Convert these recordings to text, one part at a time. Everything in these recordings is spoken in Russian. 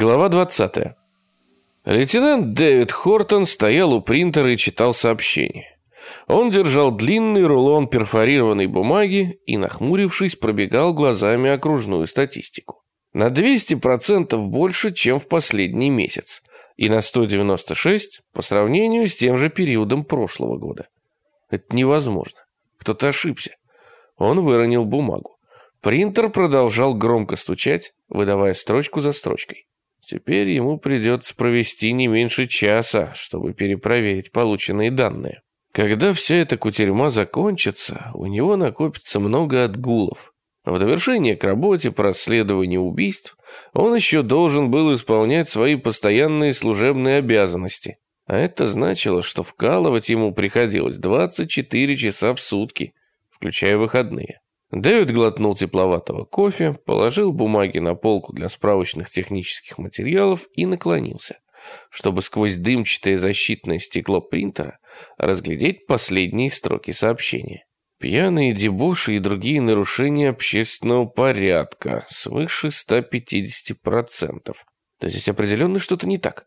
Глава 20. Лейтенант Дэвид Хортон стоял у принтера и читал сообщение. Он держал длинный рулон перфорированной бумаги и, нахмурившись, пробегал глазами окружную статистику. На 200% больше, чем в последний месяц, и на 196 по сравнению с тем же периодом прошлого года. Это невозможно. Кто-то ошибся. Он выронил бумагу. Принтер продолжал громко стучать, выдавая строчку за строчкой. Теперь ему придется провести не меньше часа, чтобы перепроверить полученные данные. Когда вся эта кутерьма закончится, у него накопится много отгулов. В довершение к работе по расследованию убийств он еще должен был исполнять свои постоянные служебные обязанности. А это значило, что вкалывать ему приходилось 24 часа в сутки, включая выходные. Дэвид глотнул тепловатого кофе, положил бумаги на полку для справочных технических материалов и наклонился, чтобы сквозь дымчатое защитное стекло принтера разглядеть последние строки сообщения. Пьяные дебоши и другие нарушения общественного порядка свыше 150%. То здесь определенно что-то не так.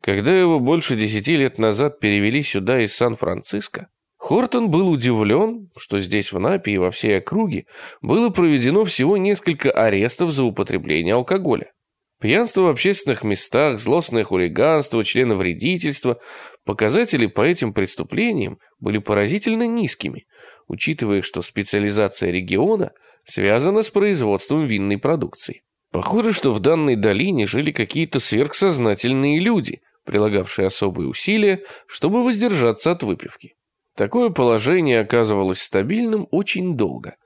Когда его больше десяти лет назад перевели сюда из Сан-Франциско, Хортон был удивлен, что здесь в Напе и во всей округе было проведено всего несколько арестов за употребление алкоголя. Пьянство в общественных местах, злостное хулиганство, членовредительство – показатели по этим преступлениям были поразительно низкими, учитывая, что специализация региона связана с производством винной продукции. Похоже, что в данной долине жили какие-то сверхсознательные люди, прилагавшие особые усилия, чтобы воздержаться от выпивки. Такое положение оказывалось стабильным очень долго.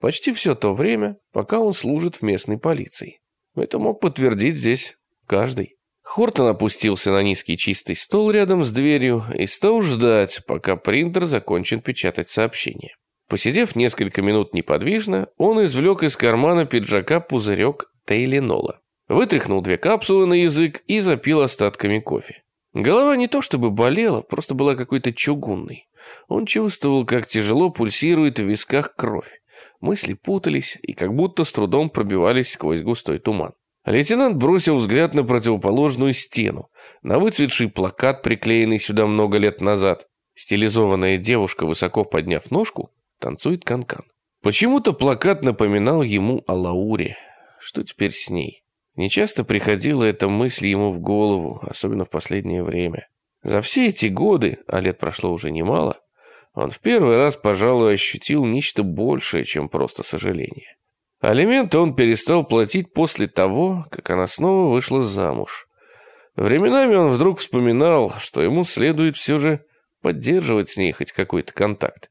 Почти все то время, пока он служит в местной полиции. Это мог подтвердить здесь каждый. Хортон опустился на низкий чистый стол рядом с дверью и стал ждать, пока принтер закончит печатать сообщение. Посидев несколько минут неподвижно, он извлек из кармана пиджака пузырек Тейленола. Вытряхнул две капсулы на язык и запил остатками кофе. Голова не то чтобы болела, просто была какой-то чугунной. Он чувствовал, как тяжело пульсирует в висках кровь. Мысли путались и как будто с трудом пробивались сквозь густой туман. Лейтенант бросил взгляд на противоположную стену, на выцветший плакат, приклеенный сюда много лет назад. Стилизованная девушка, высоко подняв ножку, танцует канкан. -кан. Почему-то плакат напоминал ему о Лауре. Что теперь с ней? Нечасто приходила эта мысль ему в голову, особенно в последнее время. За все эти годы, а лет прошло уже немало, он в первый раз, пожалуй, ощутил нечто большее, чем просто сожаление. Алименты он перестал платить после того, как она снова вышла замуж. Временами он вдруг вспоминал, что ему следует все же поддерживать с ней хоть какой-то контакт.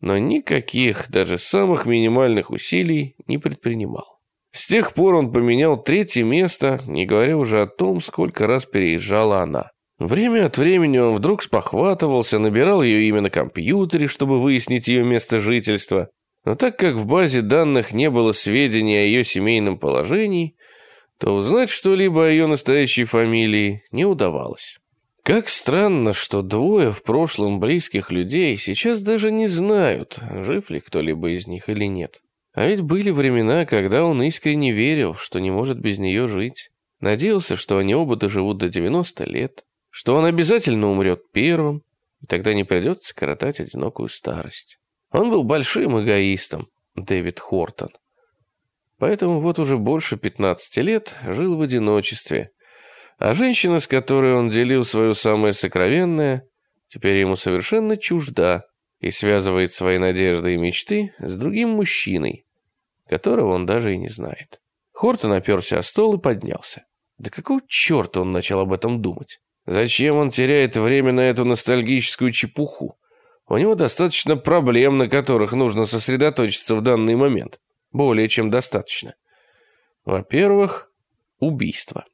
Но никаких, даже самых минимальных усилий не предпринимал. С тех пор он поменял третье место, не говоря уже о том, сколько раз переезжала она. Время от времени он вдруг спохватывался, набирал ее имя на компьютере, чтобы выяснить ее место жительства. Но так как в базе данных не было сведений о ее семейном положении, то узнать что-либо о ее настоящей фамилии не удавалось. Как странно, что двое в прошлом близких людей сейчас даже не знают, жив ли кто-либо из них или нет. А ведь были времена, когда он искренне верил, что не может без нее жить. Надеялся, что они оба доживут до 90 лет что он обязательно умрет первым, и тогда не придется коротать одинокую старость. Он был большим эгоистом, Дэвид Хортон. Поэтому вот уже больше 15 лет жил в одиночестве, а женщина, с которой он делил свое самое сокровенное, теперь ему совершенно чужда и связывает свои надежды и мечты с другим мужчиной, которого он даже и не знает. Хортон оперся о стол и поднялся. Да какого черта он начал об этом думать? Зачем он теряет время на эту ностальгическую чепуху? У него достаточно проблем, на которых нужно сосредоточиться в данный момент. Более чем достаточно. Во-первых, убийство.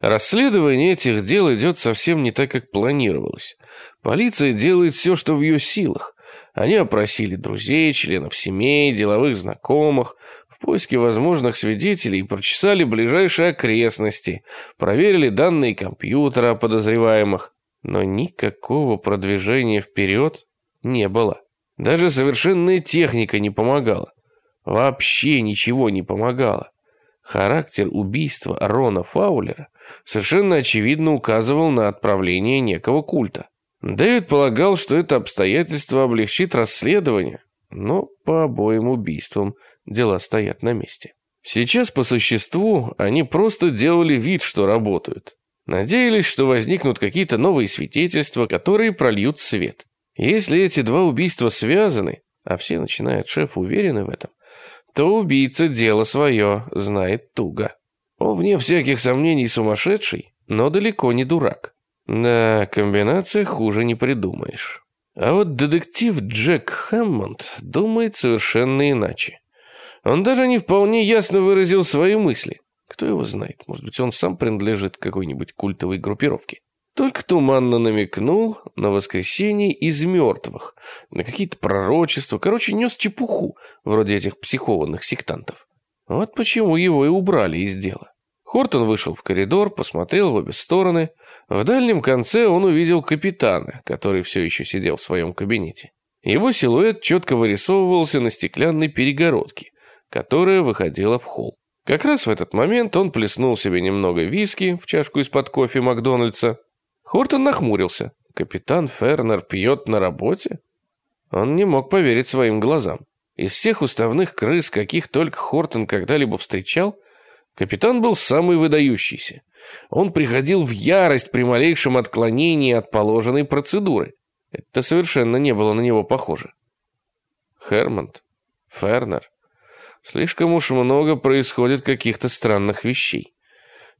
Расследование этих дел идет совсем не так, как планировалось. Полиция делает все, что в ее силах. Они опросили друзей, членов семей, деловых знакомых, в поиске возможных свидетелей прочесали ближайшие окрестности, проверили данные компьютера о подозреваемых, но никакого продвижения вперед не было. Даже совершенная техника не помогала. Вообще ничего не помогало. Характер убийства Рона Фаулера совершенно очевидно указывал на отправление некого культа. Дэвид полагал, что это обстоятельство облегчит расследование, но по обоим убийствам дела стоят на месте. Сейчас, по существу, они просто делали вид, что работают. Надеялись, что возникнут какие-то новые свидетельства, которые прольют свет. Если эти два убийства связаны, а все, начиная от шефа, уверены в этом, то убийца дело свое знает туго. Он, вне всяких сомнений, сумасшедший, но далеко не дурак. Да, комбинация хуже не придумаешь. А вот детектив Джек Хэммонд думает совершенно иначе. Он даже не вполне ясно выразил свои мысли. Кто его знает, может быть, он сам принадлежит какой-нибудь культовой группировке. Только туманно намекнул на воскресенье из мертвых, на какие-то пророчества, короче, нес чепуху, вроде этих психованных сектантов. Вот почему его и убрали из дела. Хортон вышел в коридор, посмотрел в обе стороны. В дальнем конце он увидел капитана, который все еще сидел в своем кабинете. Его силуэт четко вырисовывался на стеклянной перегородке, которая выходила в холл. Как раз в этот момент он плеснул себе немного виски в чашку из-под кофе Макдональдса. Хортон нахмурился. Капитан Фернер пьет на работе? Он не мог поверить своим глазам. Из всех уставных крыс, каких только Хортон когда-либо встречал, Капитан был самый выдающийся. Он приходил в ярость при малейшем отклонении от положенной процедуры. Это совершенно не было на него похоже. Хермонд, Фернер. Слишком уж много происходит каких-то странных вещей.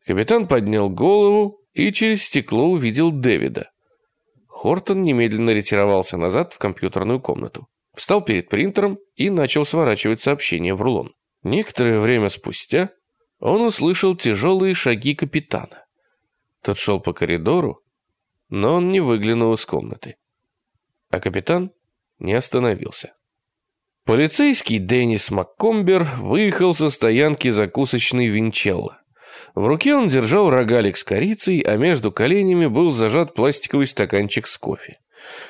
Капитан поднял голову и через стекло увидел Дэвида. Хортон немедленно ретировался назад в компьютерную комнату. Встал перед принтером и начал сворачивать сообщение в рулон. Некоторое время спустя он услышал тяжелые шаги капитана. Тот шел по коридору, но он не выглянул из комнаты. А капитан не остановился. Полицейский Деннис МакКомбер выехал со стоянки закусочной Винчелла. В руке он держал рогалик с корицей, а между коленями был зажат пластиковый стаканчик с кофе.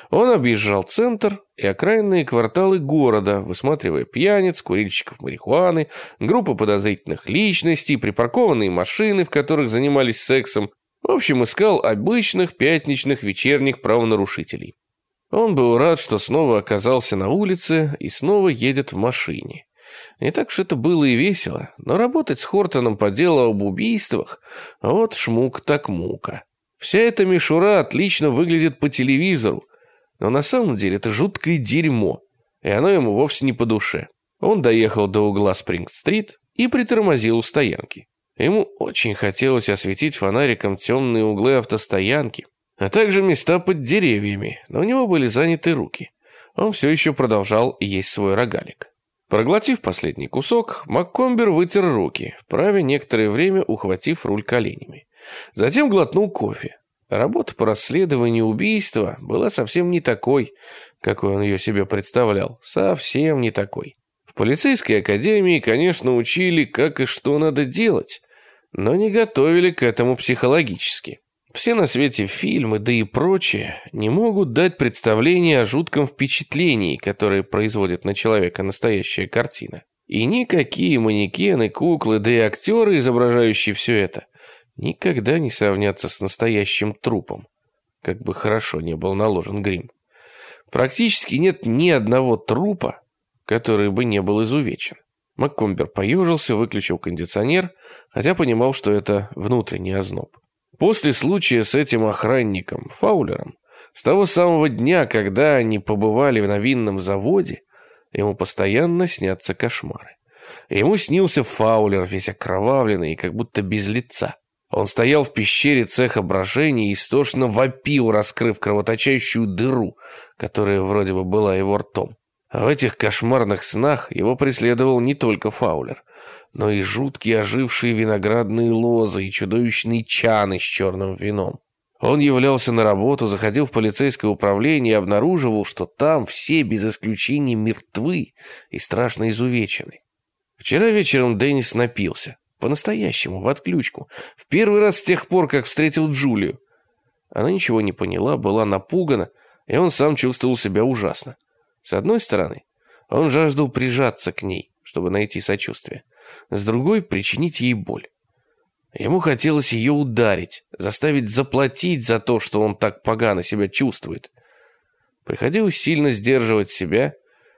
Он объезжал центр и окраинные кварталы города, высматривая пьяниц, курильщиков марихуаны, группы подозрительных личностей, припаркованные машины, в которых занимались сексом. В общем, искал обычных пятничных вечерних правонарушителей. Он был рад, что снова оказался на улице и снова едет в машине. Не так уж это было и весело, но работать с Хортоном по делу об убийствах – вот шмук так мука. Вся эта мишура отлично выглядит по телевизору, но на самом деле это жуткое дерьмо, и оно ему вовсе не по душе. Он доехал до угла Спринг-стрит и притормозил у стоянки. Ему очень хотелось осветить фонариком темные углы автостоянки, а также места под деревьями, но у него были заняты руки. Он все еще продолжал есть свой рогалик. Проглотив последний кусок, МакКомбер вытер руки, вправе некоторое время ухватив руль коленями. Затем глотнул кофе. Работа по расследованию убийства была совсем не такой, какой он ее себе представлял. Совсем не такой. В полицейской академии, конечно, учили, как и что надо делать, но не готовили к этому психологически. Все на свете фильмы, да и прочее, не могут дать представление о жутком впечатлении, которое производит на человека настоящая картина. И никакие манекены, куклы, да и актеры, изображающие все это, никогда не сравнятся с настоящим трупом, как бы хорошо не был наложен грим. Практически нет ни одного трупа, который бы не был изувечен. МакКомбер поежился, выключил кондиционер, хотя понимал, что это внутренний озноб. После случая с этим охранником, Фаулером, с того самого дня, когда они побывали на винном заводе, ему постоянно снятся кошмары. Ему снился Фаулер, весь окровавленный и как будто без лица. Он стоял в пещере цеха брожения и истошно вопил, раскрыв кровоточащую дыру, которая вроде бы была его ртом. А в этих кошмарных снах его преследовал не только Фаулер, но и жуткие ожившие виноградные лозы и чудовищные чаны с черным вином. Он являлся на работу, заходил в полицейское управление и обнаруживал, что там все без исключения мертвы и страшно изувечены. Вчера вечером Деннис напился. По-настоящему, в отключку. В первый раз с тех пор, как встретил Джулию. Она ничего не поняла, была напугана, и он сам чувствовал себя ужасно. С одной стороны, он жаждал прижаться к ней, чтобы найти сочувствие. С другой — причинить ей боль. Ему хотелось ее ударить, заставить заплатить за то, что он так погано себя чувствует. Приходилось сильно сдерживать себя,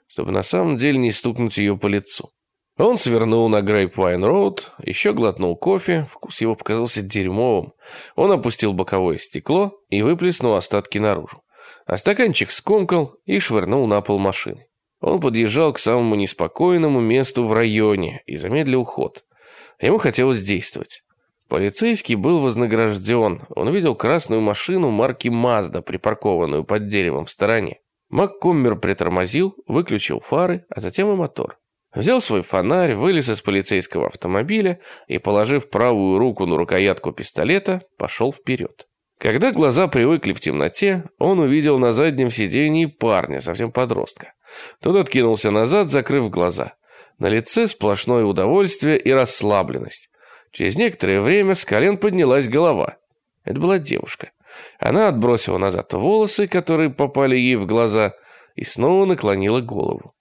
чтобы на самом деле не стукнуть ее по лицу. Он свернул на Грейпвайн-Роуд, еще глотнул кофе, вкус его показался дерьмовым. Он опустил боковое стекло и выплеснул остатки наружу. А стаканчик скомкал и швырнул на пол машины. Он подъезжал к самому неспокойному месту в районе и замедлил ход. Ему хотелось действовать. Полицейский был вознагражден. Он видел красную машину марки Mazda, припаркованную под деревом в стороне. МакКоммер притормозил, выключил фары, а затем и мотор. Взял свой фонарь, вылез из полицейского автомобиля и, положив правую руку на рукоятку пистолета, пошел вперед. Когда глаза привыкли в темноте, он увидел на заднем сидении парня, совсем подростка. Тот откинулся назад, закрыв глаза. На лице сплошное удовольствие и расслабленность. Через некоторое время с колен поднялась голова. Это была девушка. Она отбросила назад волосы, которые попали ей в глаза, и снова наклонила голову.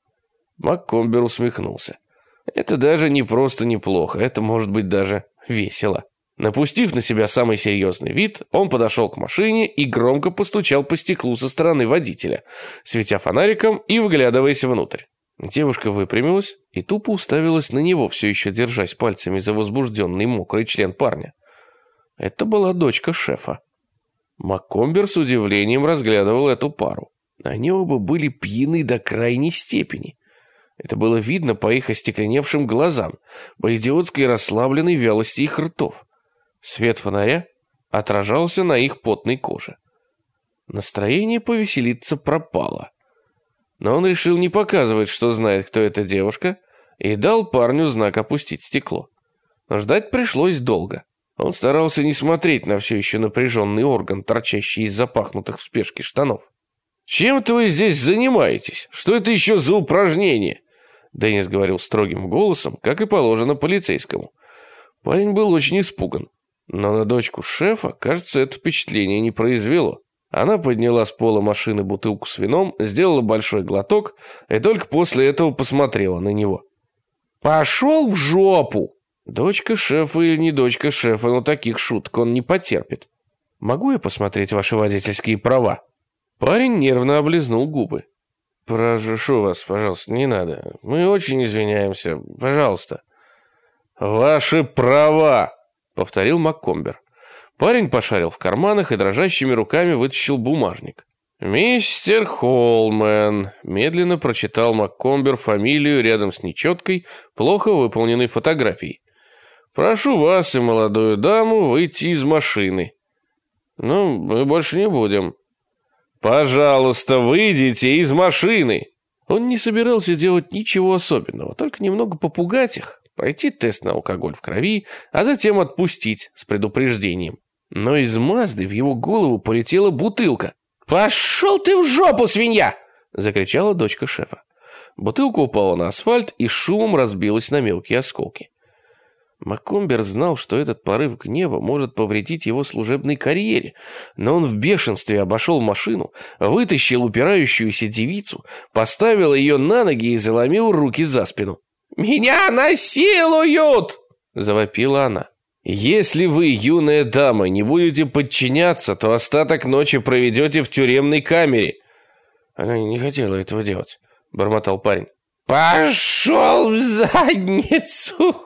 МакКомбер усмехнулся. Это даже не просто неплохо, это может быть даже весело. Напустив на себя самый серьезный вид, он подошел к машине и громко постучал по стеклу со стороны водителя, светя фонариком и вглядываясь внутрь. Девушка выпрямилась и тупо уставилась на него, все еще держась пальцами за возбужденный мокрый член парня. Это была дочка шефа. Маккомбер с удивлением разглядывал эту пару. Они оба были пьяны до крайней степени. Это было видно по их остекленевшим глазам, по идиотской расслабленной вялости их ртов. Свет фонаря отражался на их потной коже. Настроение повеселиться пропало но он решил не показывать, что знает, кто эта девушка, и дал парню знак опустить стекло. Но ждать пришлось долго. Он старался не смотреть на все еще напряженный орган, торчащий из запахнутых в спешке штанов. «Чем это вы здесь занимаетесь? Что это еще за упражнение?» Деннис говорил строгим голосом, как и положено полицейскому. Парень был очень испуган. Но на дочку шефа, кажется, это впечатление не произвело. Она подняла с пола машины бутылку с вином, сделала большой глоток и только после этого посмотрела на него. «Пошел в жопу!» Дочка шефа или не дочка шефа, но таких шуток он не потерпит. «Могу я посмотреть ваши водительские права?» Парень нервно облизнул губы. «Прошу вас, пожалуйста, не надо. Мы очень извиняемся. Пожалуйста». «Ваши права!» — повторил МакКомбер. Парень пошарил в карманах и дрожащими руками вытащил бумажник. «Мистер Холмен», — медленно прочитал МакКомбер фамилию рядом с нечеткой, плохо выполненной фотографией. «Прошу вас и молодую даму выйти из машины». «Ну, мы больше не будем». «Пожалуйста, выйдите из машины!» Он не собирался делать ничего особенного, только немного попугать их, пройти тест на алкоголь в крови, а затем отпустить с предупреждением но из Мазды в его голову полетела бутылка. «Пошел ты в жопу, свинья!» — закричала дочка шефа. Бутылка упала на асфальт и шумом разбилась на мелкие осколки. Маккомбер знал, что этот порыв гнева может повредить его служебной карьере, но он в бешенстве обошел машину, вытащил упирающуюся девицу, поставил ее на ноги и заломил руки за спину. «Меня насилуют!» — завопила она. Если вы, юная дама, не будете подчиняться, то остаток ночи проведете в тюремной камере. Она не хотела этого делать, бормотал парень. Пошел в задницу!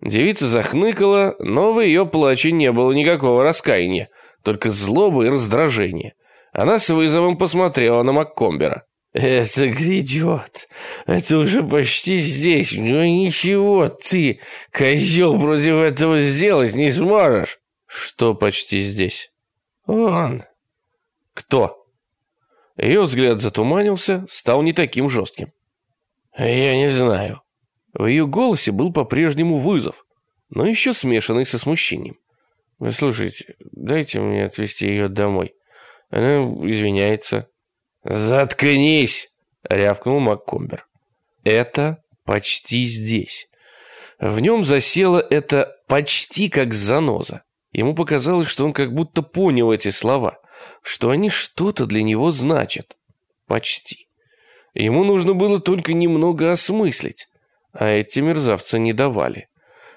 Девица захныкала, но в ее плаче не было никакого раскаяния, только злобы и раздражение. Она с вызовом посмотрела на Маккомбера. «Это грядет. Это уже почти здесь. Но ничего, ты, козел, против этого сделать не сможешь». «Что почти здесь?» «Он». «Кто?» Ее взгляд затуманился, стал не таким жестким. «Я не знаю». В ее голосе был по-прежнему вызов, но еще смешанный со смущением. «Вы слушайте, дайте мне отвезти ее домой. Она извиняется». «Заткнись!» — рявкнул МакКомбер. «Это почти здесь». В нем засело это почти как заноза. Ему показалось, что он как будто понял эти слова, что они что-то для него значат. Почти. Ему нужно было только немного осмыслить. А эти мерзавцы не давали.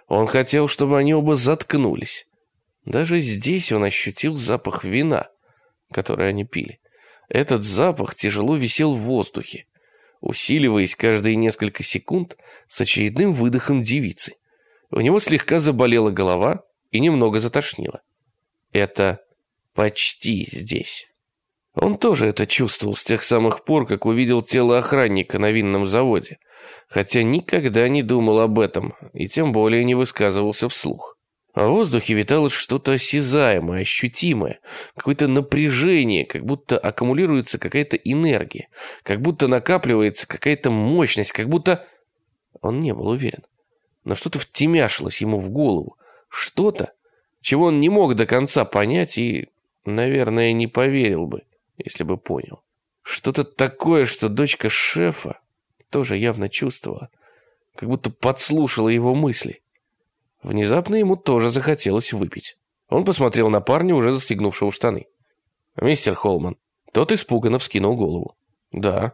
Он хотел, чтобы они оба заткнулись. Даже здесь он ощутил запах вина, который они пили. Этот запах тяжело висел в воздухе, усиливаясь каждые несколько секунд с очередным выдохом девицы. У него слегка заболела голова и немного затошнило. Это почти здесь. Он тоже это чувствовал с тех самых пор, как увидел тело охранника на винном заводе, хотя никогда не думал об этом и тем более не высказывался вслух. А в воздухе витало что-то осязаемое, ощутимое, какое-то напряжение, как будто аккумулируется какая-то энергия, как будто накапливается какая-то мощность, как будто... Он не был уверен. Но что-то втемяшилось ему в голову. Что-то, чего он не мог до конца понять и, наверное, не поверил бы, если бы понял. Что-то такое, что дочка шефа тоже явно чувствовала, как будто подслушала его мысли. Внезапно ему тоже захотелось выпить. Он посмотрел на парня, уже застегнувшего штаны. «Мистер Холман». Тот испуганно вскинул голову. «Да».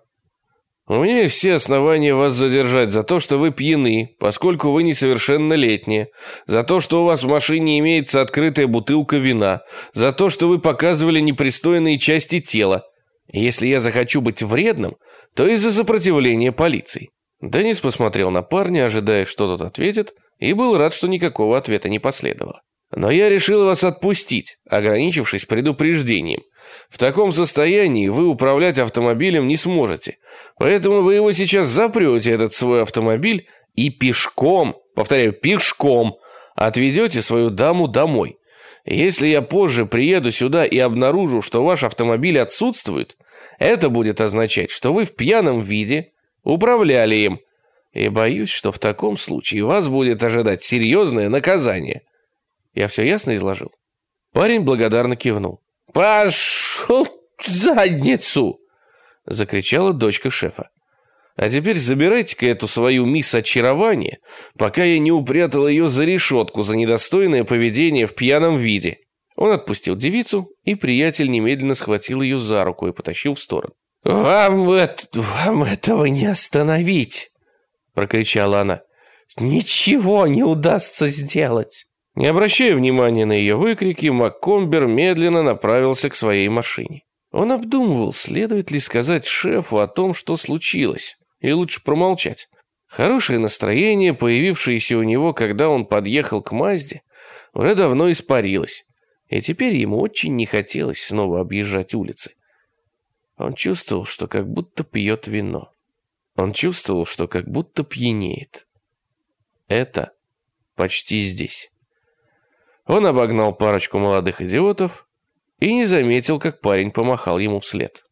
«У меня есть все основания вас задержать за то, что вы пьяны, поскольку вы несовершеннолетние, за то, что у вас в машине имеется открытая бутылка вина, за то, что вы показывали непристойные части тела. если я захочу быть вредным, то из-за сопротивления полиции». Деннис посмотрел на парня, ожидая, что тот ответит, и был рад, что никакого ответа не последовало. Но я решил вас отпустить, ограничившись предупреждением. В таком состоянии вы управлять автомобилем не сможете. Поэтому вы его сейчас запрете, этот свой автомобиль, и пешком, повторяю, пешком, отведете свою даму домой. Если я позже приеду сюда и обнаружу, что ваш автомобиль отсутствует, это будет означать, что вы в пьяном виде управляли им, и боюсь, что в таком случае вас будет ожидать серьезное наказание. Я все ясно изложил?» Парень благодарно кивнул. «Пошел в задницу!» — закричала дочка шефа. «А теперь забирайте-ка эту свою мисс очарования, пока я не упрятал ее за решетку за недостойное поведение в пьяном виде». Он отпустил девицу, и приятель немедленно схватил ее за руку и потащил в сторону. «Вам, это, вам этого не остановить!» прокричала она. «Ничего не удастся сделать!» Не обращая внимания на ее выкрики, МакКомбер медленно направился к своей машине. Он обдумывал, следует ли сказать шефу о том, что случилось, или лучше промолчать. Хорошее настроение, появившееся у него, когда он подъехал к Мазде, уже давно испарилось, и теперь ему очень не хотелось снова объезжать улицы. Он чувствовал, что как будто пьет вино. Он чувствовал, что как будто пьянеет. Это почти здесь. Он обогнал парочку молодых идиотов и не заметил, как парень помахал ему вслед.